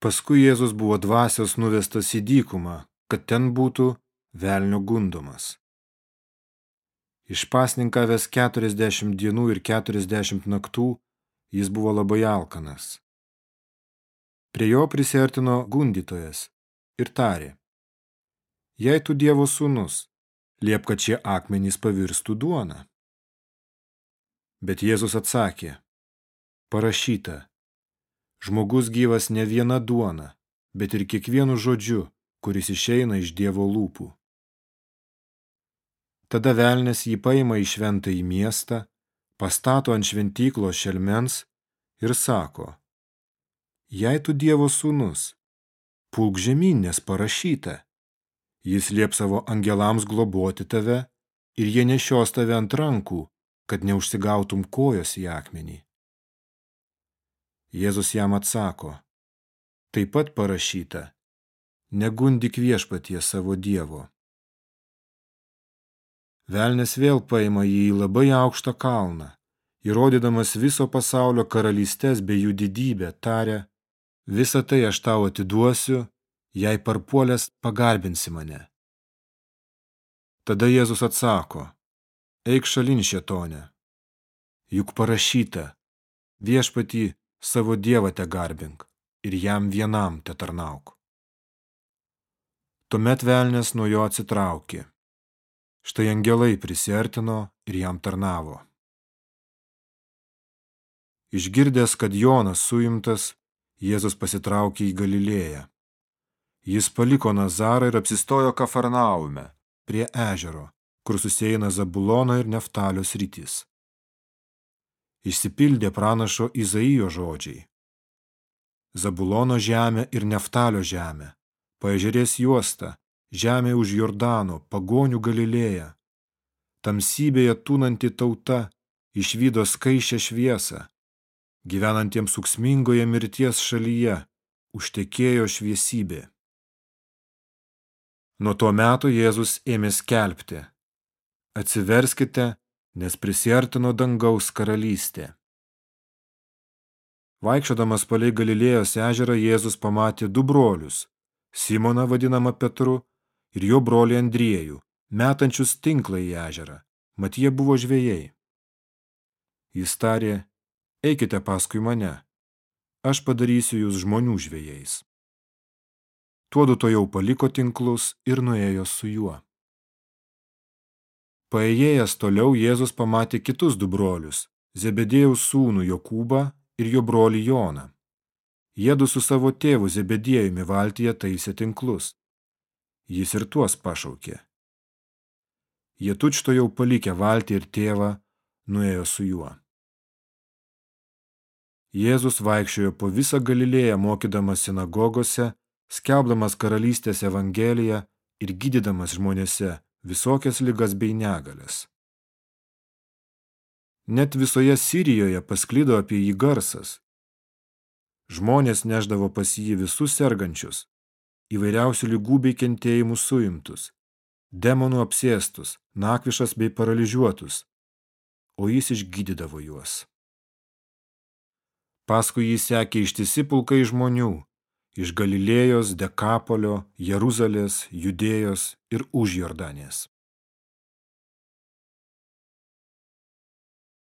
Paskui Jėzus buvo dvasios nuvestas į dykumą, kad ten būtų velnio gundomas. Išpasninkavęs 40 dienų ir 40 naktų, jis buvo labai alkanas. Prie jo prisertino gundytojas ir tarė, jei tu Dievo sūnus, liep, kad šie akmenys pavirstų duona. Bet Jėzus atsakė, parašyta, žmogus gyvas ne viena duona, bet ir kiekvienu žodžiu, kuris išeina iš Dievo lūpų. Tada velnės jį paima į šventą į miestą, pastato ant šventyklos šelmens ir sako, jei tu Dievo sūnus, pulk žemyn, nes parašyta, jis liep savo angelams globoti tave ir jie nešios tave ant rankų, kad neužsigautum kojos į akmenį. Jėzus jam atsako, taip pat parašyta, negundik viešpatie savo Dievo. Velnes vėl paima jį į labai aukštą kalną, įrodydamas viso pasaulio karalystės bei jų didybę, tarė, visą tai aš tau atiduosiu, jei parpuolės pagarbinsi mane. Tada Jėzus atsako, eik šalin šėtonė, juk parašyta, viešpatį savo dievą te garbink ir jam vienam te tarnauk. Tuomet velnės nuo jo atsitraukė. Štai angelai prisertino ir jam tarnavo. Išgirdęs, kad Jonas suimtas, Jėzus pasitraukė į Galilėją. Jis paliko Nazarą ir apsistojo Kafarnaume, prie ežero, kur susieina Zabulono ir Neftalio sritys. Išsipildė pranašo Izaijo žodžiai. Zabulono žemė ir Neftalio žemė, paežerės juosta, žemė už Jordano, pagonių Galilėja. Tamsybėje tūnanti tauta išvydo skaičią šviesą. Gyvenantiems suksmingoje mirties šalyje užtekėjo šviesybė. Nuo to meto Jėzus ėmė skelbti. Atsiverskite, nes prisiartino dangaus karalystė. Vaikščiodamas palei Galilėjos ežerą Jėzus pamatė du brolius – Simoną vadinamą Petru ir jo brolį Andriejų, metančius tinklą į ežerą, mat jie buvo žvėjai. Jis tarė, eikite paskui mane, aš padarysiu jūs žmonių žvėjais. Tuodu to jau paliko tinklus ir nuėjo su juo. Paėjėjęs toliau Jėzus pamatė kitus du brolius – Zebedėjaus sūnų Jokūbą ir jo brolį Joną. Jėdu su savo tėvu Zebedėjumi valtyje taisė tinklus. Jis ir tuos pašaukė. Jie tučto jau palikę valtį ir tėvą, nuėjo su juo. Jėzus vaikščiojo po visą Galilėją mokydamas sinagogose skelbdamas karalystės evangeliją ir gydydamas žmonėse visokias ligas bei negalės. Net visoje Sirijoje pasklido apie jį garsas. Žmonės neždavo pas jį visus sergančius, įvairiausių lygų bei kentėjimų suimtus, demonų apsėstus, nakvišas bei paralyžiuotus, o jis išgydydavo juos. Paskui jį sekė ištisi pulkai žmonių, iš Galilėjos, Dekapolio, Jeruzalės, Judėjos ir už Jordanės.